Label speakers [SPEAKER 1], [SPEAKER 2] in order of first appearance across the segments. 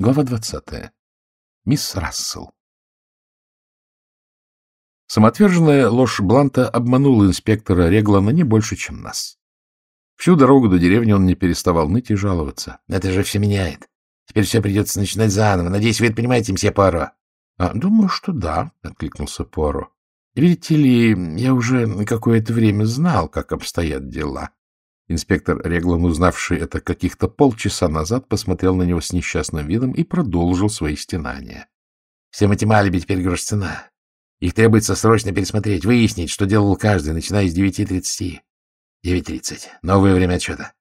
[SPEAKER 1] Глава двадцатая. Мисс Рассел. Самоотверженная ложь Бланта обманула инспектора Реглана не больше, чем нас. Всю дорогу до деревни он не переставал ныть и жаловаться.
[SPEAKER 2] — Это же все меняет. Теперь все придется начинать заново. Надеюсь, вы это понимаете, мсье Пуаро.
[SPEAKER 1] — А, думаю, что да, — откликнулся Пуаро. — Видите ли, я уже какое-то время знал, как обстоят дела. Инспектор Реглан, узнавший это каких-то полчаса назад, посмотрел на него с несчастным видом и продолжил свои стенания.
[SPEAKER 2] — Всем этим алиби теперь грош цена. Их требуется срочно пересмотреть, выяснить, что делал каждый, начиная с 9.30. 9.30. Новое время отчета.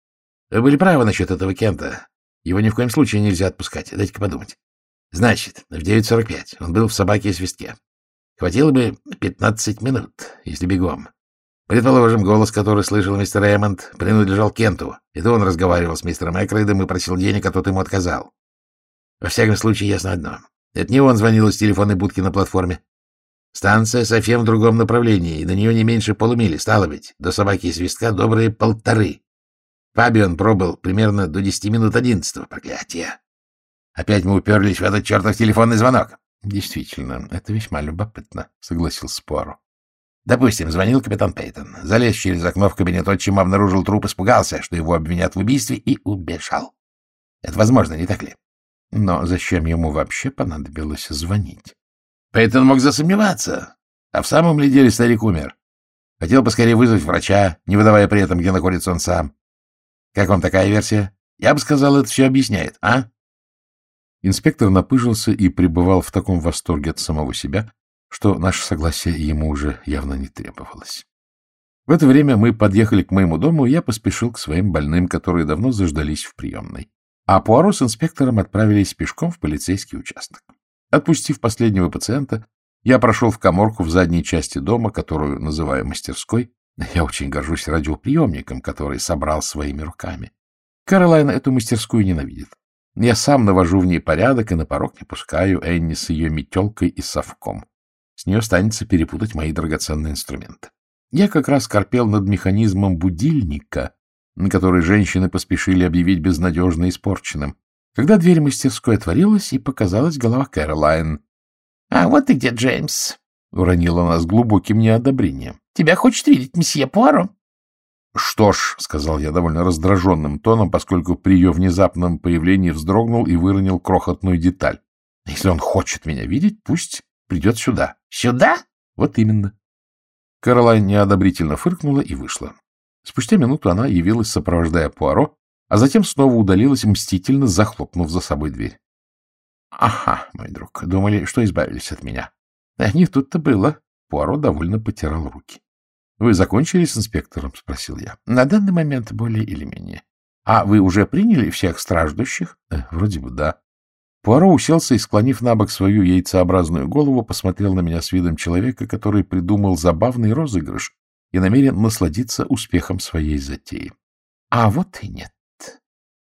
[SPEAKER 2] Вы были правы насчет этого Кента. Его ни в коем случае нельзя отпускать. Дайте-ка подумать. Значит, в 9.45 он был в собаке и свистке. Хватило бы 15 минут, если бегом. Предположим, голос, который слышал мистер Эммонд, принадлежал Кенту. Это он разговаривал с мистером Экрейдом и просил денег, а тот ему отказал. Во всяком случае, ясно одно. Это не он звонил из телефонной будки на платформе. Станция совсем в другом направлении, и до нее не меньше полумили. Стало быть, до собаки и свистка добрые полторы. Фабион пробыл примерно до десяти минут одиннадцатого. Проклятие! Опять мы уперлись в этот чертов телефонный звонок.
[SPEAKER 1] — Действительно, это весьма любопытно, — согласился Пуаро.
[SPEAKER 2] Допустим, звонил капитан Пейтон. Залез через окно в кабинет отчима, обнаружил труп, испугался, что его обвинят в убийстве, и убежал. Это возможно, не так ли?
[SPEAKER 1] Но зачем ему вообще понадобилось звонить?
[SPEAKER 2] Пейтон мог засомневаться. А в самом ли деле старик умер? Хотел поскорее вызвать врача, не выдавая при этом, где находится он сам. Как вам такая версия? Я бы сказал, это все объясняет, а?
[SPEAKER 1] Инспектор напыжился и пребывал в таком восторге от самого себя, что наше согласие ему уже явно не требовалось. В это время мы подъехали к моему дому, и я поспешил к своим больным, которые давно заждались в приемной. А Пуаро с инспектором отправились пешком в полицейский участок. Отпустив последнего пациента, я прошел в коморку в задней части дома, которую называю мастерской. Я очень горжусь радиоприемником, который собрал своими руками. Каролайна эту мастерскую ненавидит. Я сам навожу в ней порядок и на порог не пускаю Энни с ее метелкой и совком. С нее станется перепутать мои драгоценные инструменты. Я как раз корпел над механизмом будильника, на который женщины поспешили объявить безнадежно испорченным когда дверь мастерской отворилась, и показалась голова Кэролайн.
[SPEAKER 3] — А вот и где Джеймс, —
[SPEAKER 1] уронила она с глубоким неодобрением.
[SPEAKER 3] — Тебя хочет видеть месье Пуаро.
[SPEAKER 1] — Что ж, — сказал я довольно раздраженным тоном, поскольку при ее внезапном появлении вздрогнул и выронил крохотную деталь. — Если он хочет меня видеть, пусть придет сюда.
[SPEAKER 3] — Сюда?
[SPEAKER 1] — Вот именно. Каролайн неодобрительно фыркнула и вышла. Спустя минуту она явилась, сопровождая Пуаро, а затем снова удалилась, мстительно захлопнув за собой дверь. — Ага, мой друг, думали, что избавились от меня. — Не тут-то было. Пуаро довольно потирал руки. — Вы закончили с инспектором? — спросил я. — На данный момент более или менее. — А вы уже приняли всех страждущих? Э, — Вроде бы да. Пуаро уселся и, склонив на бок свою яйцеобразную голову, посмотрел на меня с видом человека, который придумал забавный розыгрыш и намерен насладиться успехом своей затеи. — А вот и нет.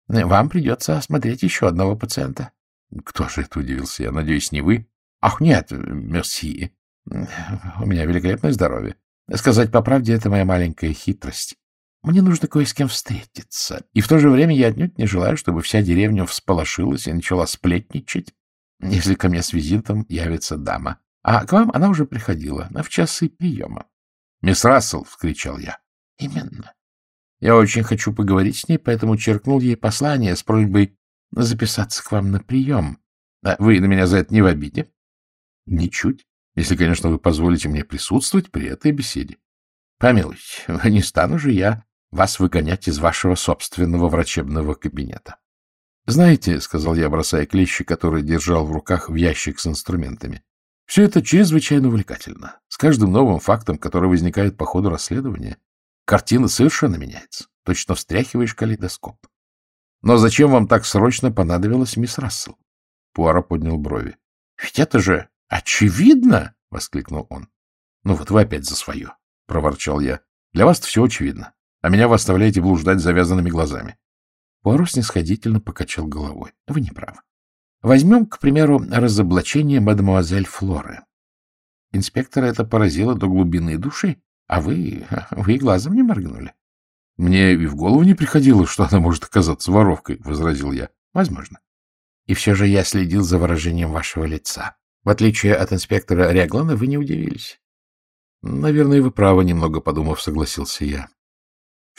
[SPEAKER 1] Вам придется осмотреть еще одного пациента. — Кто же это, удивился я. Надеюсь, не вы? — Ах, нет, мерси. У меня великолепное здоровье. Сказать по правде, это моя маленькая хитрость. Мне нужно кое с кем встретиться. И в то же время я отнюдь не желаю, чтобы вся деревня всполошилась и начала сплетничать, если ко мне с визитом явится дама. А к вам она уже приходила, в часы приема. — Мисс Рассел! — вскричал я. — Именно. Я очень хочу поговорить с ней, поэтому черкнул ей послание с просьбой записаться к вам на прием. А вы на меня за это не в обиде? — Ничуть, если, конечно, вы позволите мне присутствовать при этой беседе. Помилуйте, не стану же я вас выгонять из вашего собственного врачебного кабинета. — Знаете, — сказал я, бросая клещи, которые держал в руках в ящик с инструментами, — все это чрезвычайно увлекательно. С каждым новым фактом, который возникает по ходу расследования, Картина совершенно меняется. Точно встряхиваешь калейдоскоп. Но зачем вам так срочно понадобилась мисс Рассел? Пуаро поднял брови. — Ведь это же очевидно! — воскликнул он. — Ну вот вы опять за свое, — проворчал я. — Для вас все очевидно, а меня вы оставляете блуждать завязанными глазами. Пуаро снисходительно покачал головой. — Вы не правы. Возьмем, к примеру, разоблачение мадемуазель Флоры. Инспектора это поразило до глубины души, а вы... вы глазом не моргнули. — Мне и в голову не приходило, что она может оказаться воровкой, — возразил я. — Возможно.
[SPEAKER 2] И все же я следил за выражением вашего лица. В отличие от инспектора Реглана, вы не удивились.
[SPEAKER 1] — Наверное, вы правы, немного подумав, согласился я.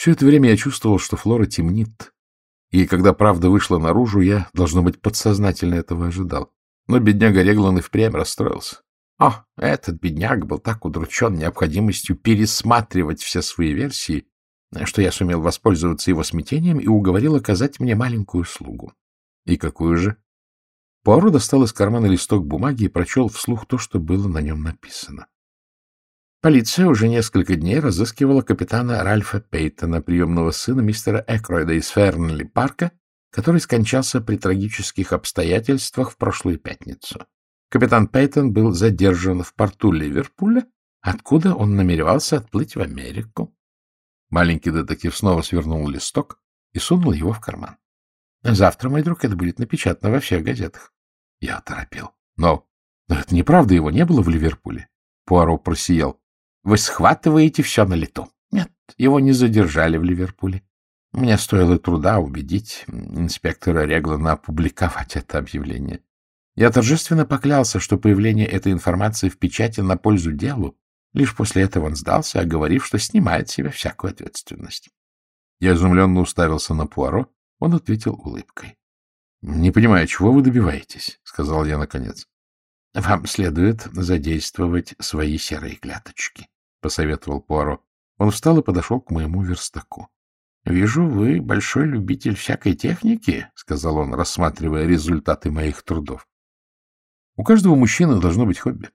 [SPEAKER 1] Все это время я чувствовал, что Флора темнит. И когда правда вышла наружу, я, должно быть, подсознательно этого ожидал. Но бедняга Реглан и впрямь расстроился. О, этот бедняк был так удручен необходимостью пересматривать все свои версии, что я сумел воспользоваться его смятением и уговорил оказать мне маленькую услугу. И какую же? Пуаро достал из кармана листок бумаги и прочел вслух то, что было на нем написано. Полиция уже несколько дней разыскивала капитана Ральфа Пейтона, приемного сына мистера Экройда из Фернли парка, который скончался при трагических обстоятельствах в прошлую пятницу. Капитан Пейтон был задержан в порту Ливерпуля, откуда он намеревался отплыть в Америку. Маленький детектив снова свернул листок и сунул его в карман. — Завтра, мой друг, это будет напечатано во всех газетах. Я торопил. Но, но это неправда, его не было в Ливерпуле. Пуаро просиял. — Вы схватываете все на лету. Нет, его не задержали в Ливерпуле. Мне стоило труда убедить инспектора Реглана опубликовать это объявление. Я торжественно поклялся, что появление этой информации в печати на пользу делу, лишь после этого он сдался, оговорив, что снимает с себя всякую ответственность. Я изумленно уставился на Пуаро, он ответил улыбкой. — Не понимаю, чего вы добиваетесь, — сказал я наконец. — Вам следует задействовать свои серые кляточки, — посоветовал Пуаро. Он встал и подошел к моему верстаку. — Вижу, вы большой любитель всякой техники, — сказал он, рассматривая результаты моих трудов. У каждого мужчины должно быть хобби.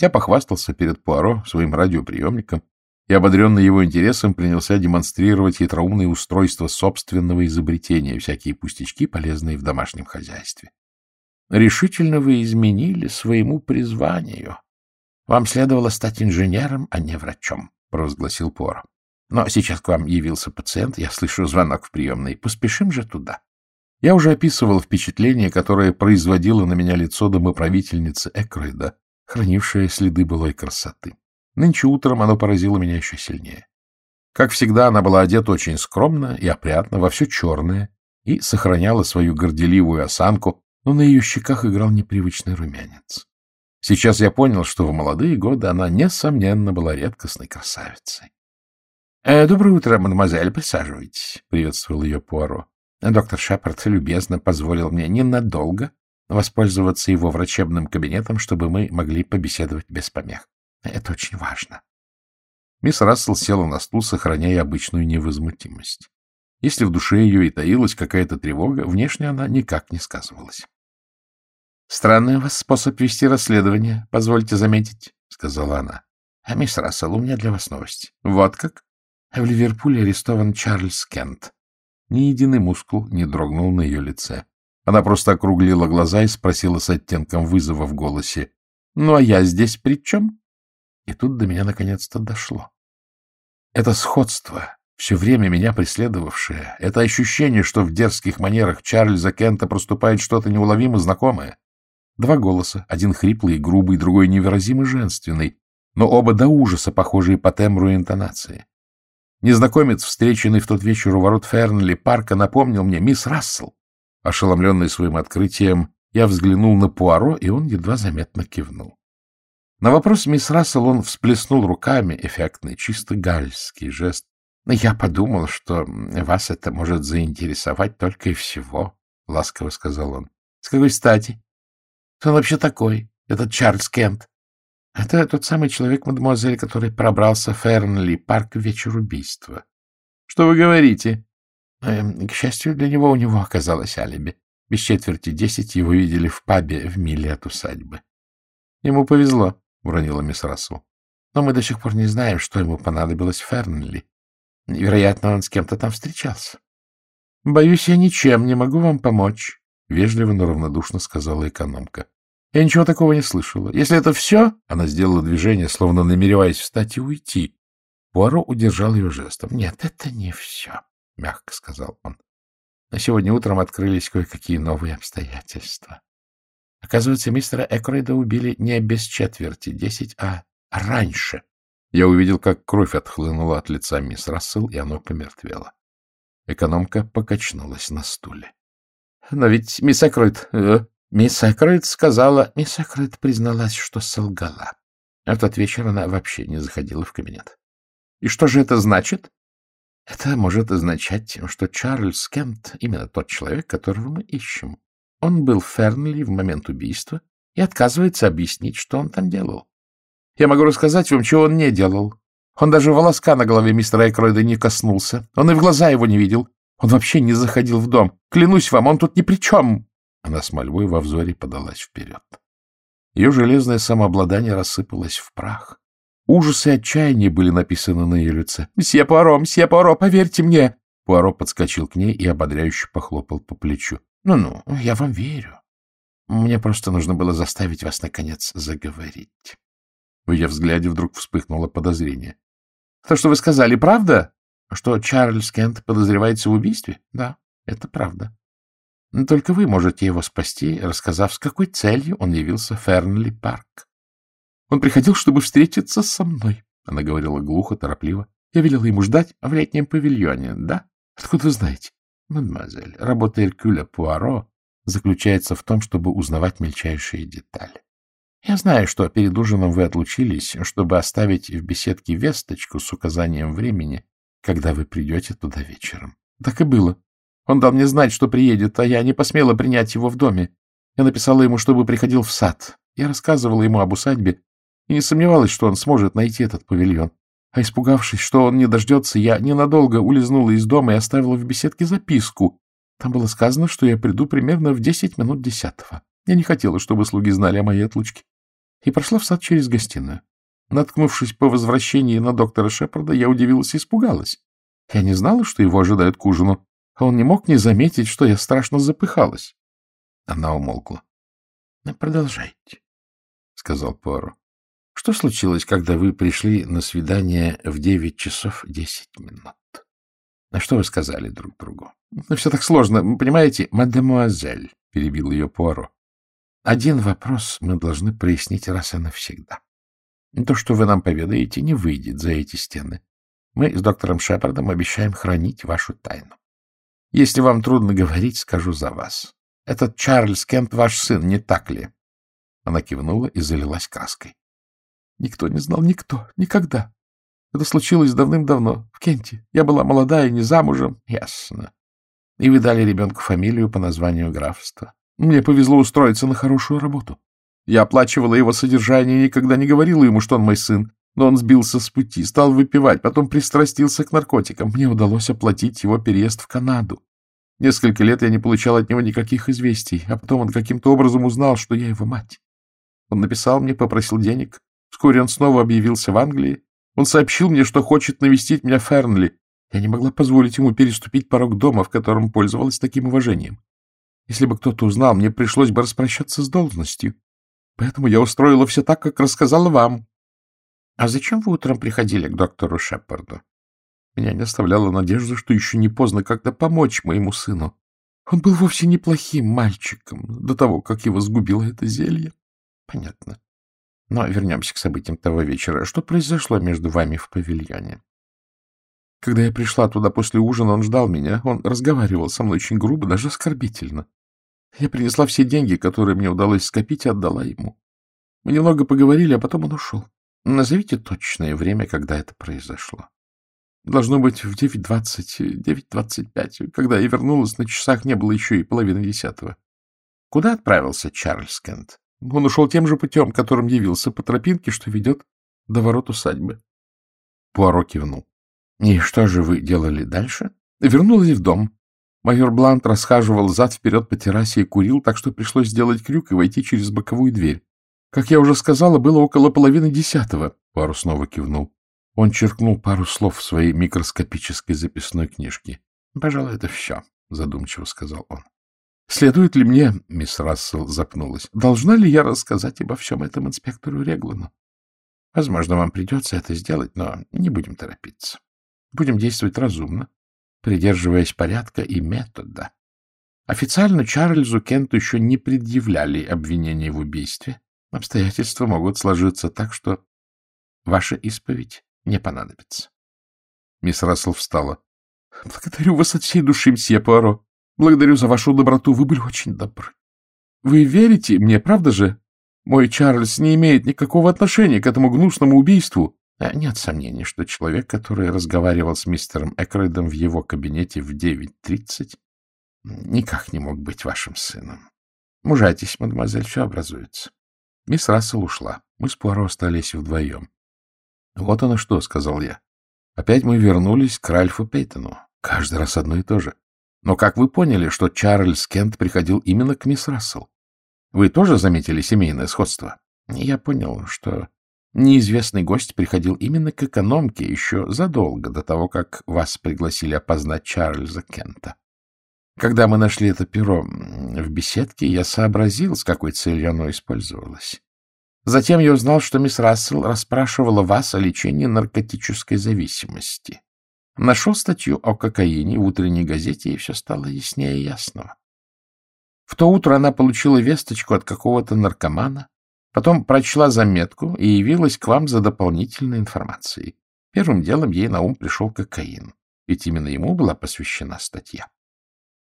[SPEAKER 1] Я похвастался перед Пуаро своим радиоприемником и, ободренный его интересом, принялся демонстрировать хитроумные устройства собственного изобретения, всякие пустячки, полезные в домашнем хозяйстве. Решительно вы изменили своему призванию. Вам следовало стать инженером, а не врачом, — провозгласил Пуаро. Но сейчас к вам явился пациент, я слышу звонок в приемной. Поспешим же туда. Я уже описывал впечатление, которое производило на меня лицо домоправительницы Экройда, хранившее следы былой красоты. Нынче утром оно поразило меня еще сильнее. Как всегда, она была одета очень скромно и опрятно, во все черное, и сохраняла свою горделивую осанку, но на ее щеках играл непривычный румянец. Сейчас я понял, что в молодые годы она, несомненно, была редкостной красавицей. «Э, — Доброе утро, мадемуазель, присаживайтесь, — приветствовал ее Пуаро. Доктор Шепард любезно позволил мне ненадолго воспользоваться его врачебным кабинетом, чтобы мы могли побеседовать без помех. Это очень важно. Мисс Рассел села на стул, сохраняя обычную невозмутимость. Если в душе ее и таилась какая-то тревога, внешне она никак не сказывалась. — Странный у вас способ вести расследование, позвольте заметить, — сказала она. — А, мисс Рассел, у меня для вас новость. — Вот как? В Ливерпуле арестован Чарльз Кент. Ни единый мускул не дрогнул на ее лице. Она просто округлила глаза и спросила с оттенком вызова в голосе. — Ну, а я здесь при чем? И тут до меня наконец-то дошло. Это сходство, все время меня преследовавшее, это ощущение, что в дерзких манерах Чарльза Кента проступает что-то неуловимо знакомое. Два голоса, один хриплый и грубый, другой невыразимо женственный, но оба до ужаса похожие по тембру и интонации. Незнакомец, встреченный в тот вечер у ворот Фернли парка, напомнил мне мисс Рассел. Ошеломленный своим открытием, я взглянул на Пуаро, и он едва заметно кивнул. На вопрос мисс Рассел он всплеснул руками, эффектный, чисто гальский жест. «Я подумал, что вас это может заинтересовать только и всего», — ласково сказал он. «С какой стати? Он вообще такой, этот Чарльз Кент?» — Это тот самый человек, мадемуазель, который пробрался в Фернли парк в вечер убийства. — Что вы говорите? Эм, к счастью, для него у него оказалось алиби. Без четверти десять его видели в пабе в миле от усадьбы. — Ему повезло, — уронила мисс Рассел. — Но мы до сих пор не знаем, что ему понадобилось в Фернли. Вероятно, он с кем-то там встречался. — Боюсь, я ничем не могу вам помочь, — вежливо, но равнодушно сказала экономка. Я ничего такого не слышала. Если это все... Она сделала движение, словно намереваясь встать и уйти. Пуаро удержал ее жестом. — Нет, это не все, — мягко сказал он. Но сегодня утром открылись кое-какие новые обстоятельства. Оказывается, мистера Экройда убили не без четверти десять, а раньше. Я увидел, как кровь отхлынула от лица мисс Рассел, и оно помертвело. Экономка покачнулась на стуле. Но ведь мисс Экройд... Э, мисс Экройд сказала... Мисс Экройд призналась, что солгала. А в тот вечер она вообще не заходила в кабинет. И что же это значит? Это может означать, что Чарльз Кент именно тот человек, которого мы ищем. Он был в Фернли в момент убийства и отказывается объяснить, что он там делал. Я могу рассказать вам, чего он не делал. Он даже волоска на голове мистера Экройда не коснулся. Он и в глаза его не видел. Он вообще не заходил в дом. Клянусь вам, он тут ни при чем. Она с мольбой во взоре подалась вперед. Ее железное самообладание рассыпалось в прах. Ужас и отчаяние были написаны на ее лице. — Мсье Пуаро, мсье Пуаро, поверьте мне! Пуаро подскочил к ней и ободряюще похлопал по плечу. «Ну — Ну-ну, я вам верю. Мне просто нужно было заставить вас, наконец, заговорить. В ее взгляде вдруг вспыхнуло подозрение. — То, что вы сказали, правда? Что Чарльз Кент подозревается в убийстве? Да, это правда. Но только вы можете его спасти, рассказав, с какой целью он явился в Фернли Парк. Он приходил, чтобы встретиться со мной. Она говорила глухо, торопливо. Я велела ему ждать в летнем павильоне, да? Откуда вы знаете? Мадемуазель, работа Эркюля Пуаро заключается в том, чтобы узнавать мельчайшие детали. Я знаю, что перед ужином вы отлучились, чтобы оставить в беседке весточку с указанием времени, когда вы придете туда вечером. Так и было. Он дал мне знать, что приедет, а я не посмела принять его в доме. Я написала ему, чтобы приходил в сад. Я рассказывала ему об усадьбе и не сомневалась, что он сможет найти этот павильон. А испугавшись, что он не дождется, я ненадолго улизнула из дома и оставила в беседке записку. Там было сказано, что я приду примерно в десять минут десятого. Я не хотела, чтобы слуги знали о моей отлучке. И прошла в сад через гостиную. Наткнувшись по возвращении на доктора Шепарда, я удивилась и испугалась. Я не знала, что его ожидают к ужину, а он не мог не заметить, что я страшно запыхалась. Она умолкла. — Продолжайте, — сказал Пуаро. — Что случилось, когда вы пришли на свидание в девять часов десять минут? А что вы сказали друг другу? Ну, все так сложно, понимаете? Мадемуазель, — перебил ее Пуаро. Один вопрос мы должны прояснить раз и навсегда. То, что вы нам поведаете, не выйдет за эти стены. Мы с доктором Шепардом обещаем хранить вашу тайну. Если вам трудно говорить, скажу за вас. Этот Чарльз Кент ваш сын, не так ли? Она кивнула и залилась краской. Никто не знал, никто, никогда. Это случилось давным-давно, в Кенте. Я была молодая, не замужем. Ясно. И вы дали ребенку фамилию по названию графства. Мне повезло устроиться на хорошую работу. Я оплачивала его содержание и никогда не говорила ему, что он мой сын. Но он сбился с пути, стал выпивать, потом пристрастился к наркотикам. Мне удалось оплатить его переезд в Канаду. Несколько лет я не получал от него никаких известий, а потом он каким-то образом узнал, что я его мать. Он написал мне, попросил денег, Вскоре он снова объявился в Англии. Он сообщил мне, что хочет навестить меня в Фернли. Я не могла позволить ему переступить порог дома, в котором пользовалась таким уважением. Если бы кто-то узнал, мне пришлось бы распрощаться с должностью. Поэтому я устроила все так, как рассказала вам. — А зачем вы утром приходили к доктору Шепарду? Меня не оставляла надежда, что еще не поздно как-то помочь моему сыну. Он был вовсе неплохим мальчиком до того, как его сгубило это зелье. — Понятно. Но вернемся к событиям того вечера. Что произошло между вами в павильоне? Когда я пришла туда после ужина, он ждал меня. Он разговаривал со мной очень грубо, даже оскорбительно. Я принесла все деньги, которые мне удалось скопить, и отдала ему. Мы немного поговорили, а потом он ушел. Назовите точное время, когда это произошло. Должно быть в 9.20, 9.25. Когда я вернулась, на часах не было еще и половины десятого. Куда отправился Чарльз Кент? Он ушел тем же путем, которым явился, по тропинке, что ведет до ворот усадьбы. Пуаро кивнул. — И что же вы делали дальше? — Вернулась в дом. Майор Блант расхаживал зад-вперед по террасе и курил, так что пришлось сделать крюк и войти через боковую дверь. Как я уже сказала, было около половины десятого. Пуаро снова кивнул. Он черкнул пару слов в своей микроскопической записной книжке. — Пожалуй, это все, — задумчиво сказал он. Следует ли мне, мисс Рассел запнулась, должна ли я рассказать обо всем этом инспектору Реглану? Возможно, вам придется это сделать, но не будем торопиться. Будем действовать разумно, придерживаясь порядка и метода. Официально Чарльзу Кенту еще не предъявляли обвинения в убийстве. Обстоятельства могут сложиться так, что ваша исповедь не понадобится. Мисс Рассел встала. — Благодарю вас от всей души, мсье Пуаро. Благодарю за вашу доброту. Вы были очень добры. Вы верите мне, правда же? Мой Чарльз не имеет никакого отношения к этому гнусному убийству. А нет сомнений, что человек, который разговаривал с мистером Экройдом в его кабинете в 9.30, никак не мог быть вашим сыном. Мужайтесь, мадемуазель, все образуется. Мисс Рассел ушла. Мы с Пуаро остались вдвоем. — Вот оно что, — сказал я. Опять мы вернулись к Ральфу Пейтону. Каждый раз одно и то же. Но как вы поняли, что Чарльз Кент приходил именно к мисс Рассел? Вы тоже заметили семейное сходство? Я понял, что неизвестный гость приходил именно к экономке еще задолго до того, как вас пригласили опознать Чарльза Кента. Когда мы нашли это перо в беседке, я сообразил, с какой целью оно использовалось. Затем я узнал, что мисс Рассел расспрашивала вас о лечении наркотической зависимости. Нашел статью о кокаине в утренней газете, и все стало яснее ясного. В то утро она получила весточку от какого-то наркомана, потом прочла заметку и явилась к вам за дополнительной информацией. Первым делом ей на ум пришел кокаин, ведь именно ему была посвящена статья.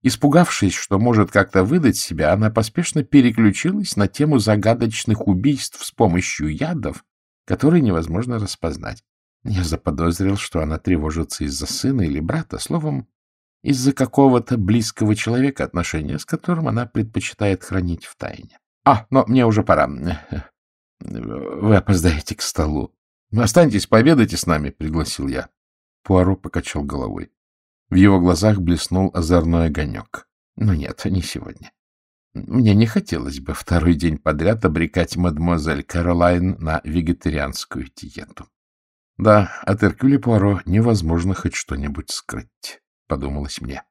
[SPEAKER 1] Испугавшись, что может как-то выдать себя, она поспешно переключилась на тему загадочных убийств с помощью ядов, которые невозможно распознать. Я заподозрил, что она тревожится из-за сына или брата, словом, из-за какого-то близкого человека, отношения с которым она предпочитает хранить в тайне. А, но мне уже пора. Вы опоздаете к столу. Останьтесь, пообедайте с нами, — пригласил я. Пуаро покачал головой. В его глазах блеснул озорной огонек. Но нет, не сегодня. Мне не хотелось бы второй день подряд обрекать мадемуазель Каролайн на вегетарианскую диету. Да, от Эркюля Пуаро невозможно хоть что-нибудь скрыть, подумалось мне.